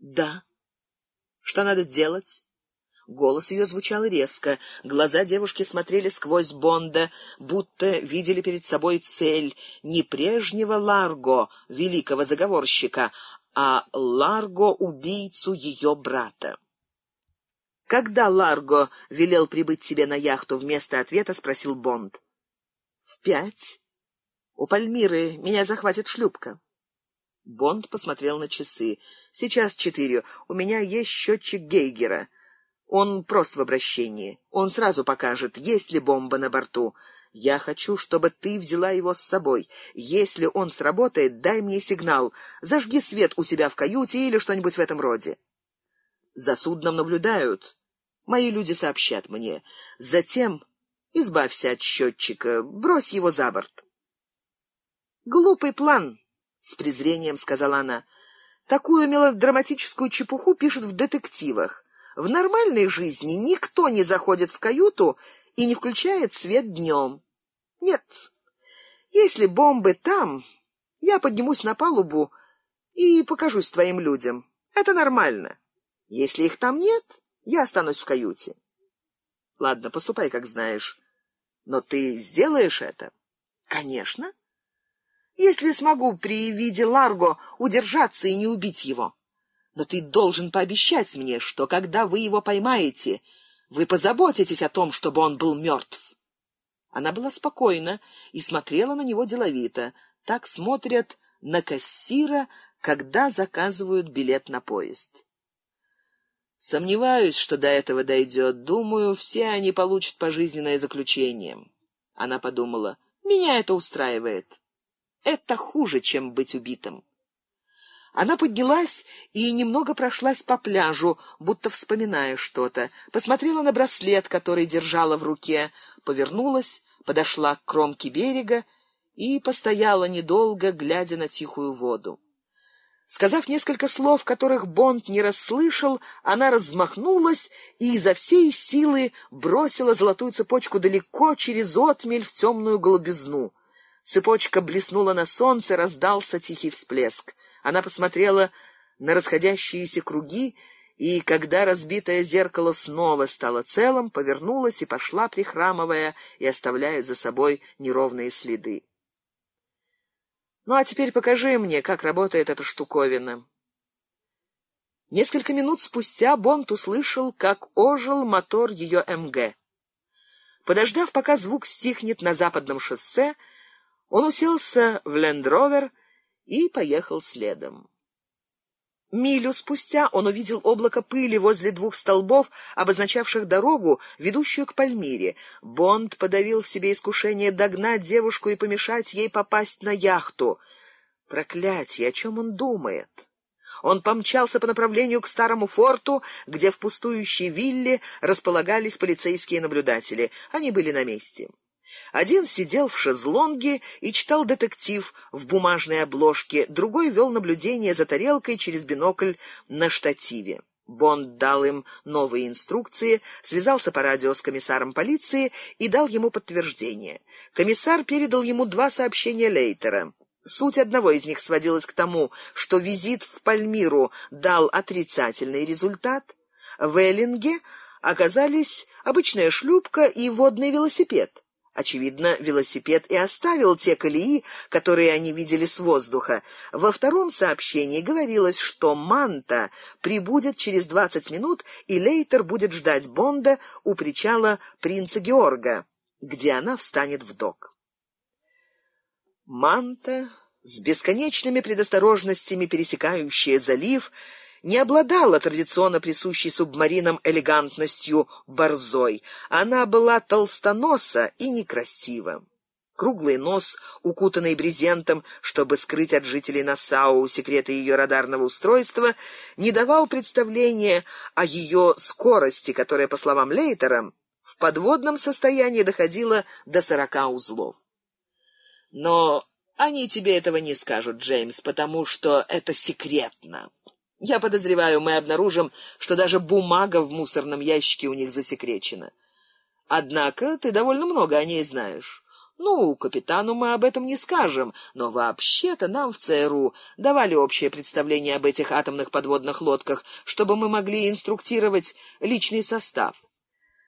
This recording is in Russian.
Да. Что надо делать? Голос ее звучал резко. Глаза девушки смотрели сквозь Бонда, будто видели перед собой цель не прежнего Ларго, великого заговорщика, а Ларго убийцу ее брата. Когда Ларго велел прибыть тебе на яхту, вместо ответа спросил Бонд. В пять. У Пальмиры меня захватит шлюпка. Бонд посмотрел на часы. Сейчас четыре. У меня есть счетчик Гейгера. Он прост в обращении. Он сразу покажет, есть ли бомба на борту. Я хочу, чтобы ты взяла его с собой. Если он сработает, дай мне сигнал. Зажги свет у себя в каюте или что-нибудь в этом роде. За судном наблюдают. Мои люди сообщат мне. Затем избавься от счетчика, брось его за борт. Глупый план, с презрением сказала она. Такую мелодраматическую чепуху пишут в детективах. В нормальной жизни никто не заходит в каюту и не включает свет днем. Нет. Если бомбы там, я поднимусь на палубу и покажусь твоим людям. Это нормально. Если их там нет, я останусь в каюте. Ладно, поступай, как знаешь. Но ты сделаешь это? Конечно. Если смогу при виде Ларго удержаться и не убить его. Но ты должен пообещать мне, что когда вы его поймаете, вы позаботитесь о том, чтобы он был мертв. Она была спокойна и смотрела на него деловито. Так смотрят на кассира, когда заказывают билет на поезд. Сомневаюсь, что до этого дойдет. Думаю, все они получат пожизненное заключение. Она подумала: меня это устраивает. Это хуже, чем быть убитым. Она поднялась и немного прошлась по пляжу, будто вспоминая что-то. Посмотрела на браслет, который держала в руке, повернулась, подошла к кромке берега и постояла недолго, глядя на тихую воду. Сказав несколько слов, которых Бонд не расслышал, она размахнулась и изо всей силы бросила золотую цепочку далеко через отмель в темную голубизну. Цепочка блеснула на солнце, раздался тихий всплеск. Она посмотрела на расходящиеся круги, и когда разбитое зеркало снова стало целым, повернулась и пошла прихрамывая и оставляя за собой неровные следы. Ну а теперь покажи мне, как работает эта штуковина. Несколько минут спустя Бонд услышал, как ожил мотор ее МГ. Подождав, пока звук стихнет на западном шоссе, он уселся в лендровер и поехал следом. Милю спустя он увидел облако пыли возле двух столбов, обозначавших дорогу, ведущую к Пальмире. Бонд подавил в себе искушение догнать девушку и помешать ей попасть на яхту. Проклятье, о чем он думает? Он помчался по направлению к старому форту, где в пустующей вилле располагались полицейские наблюдатели. Они были на месте. Один сидел в шезлонге и читал детектив в бумажной обложке, другой вел наблюдение за тарелкой через бинокль на штативе. Бонд дал им новые инструкции, связался по радио с комиссаром полиции и дал ему подтверждение. Комиссар передал ему два сообщения Лейтера. Суть одного из них сводилась к тому, что визит в Пальмиру дал отрицательный результат. В Эллинге оказались обычная шлюпка и водный велосипед. Очевидно, велосипед и оставил те колеи, которые они видели с воздуха. Во втором сообщении говорилось, что Манта прибудет через двадцать минут, и Лейтер будет ждать Бонда у причала принца Георга, где она встанет в док. Манта с бесконечными предосторожностями пересекающая залив не обладала традиционно присущей субмаринам элегантностью борзой. Она была толстоноса и некрасива. Круглый нос, укутанный брезентом, чтобы скрыть от жителей Нассау секреты ее радарного устройства, не давал представления о ее скорости, которая, по словам Лейтера, в подводном состоянии доходила до сорока узлов. Но они тебе этого не скажут, Джеймс, потому что это секретно. Я подозреваю, мы обнаружим, что даже бумага в мусорном ящике у них засекречена. Однако ты довольно много о ней знаешь. Ну, капитану мы об этом не скажем, но вообще-то нам в ЦРУ давали общее представление об этих атомных подводных лодках, чтобы мы могли инструктировать личный состав.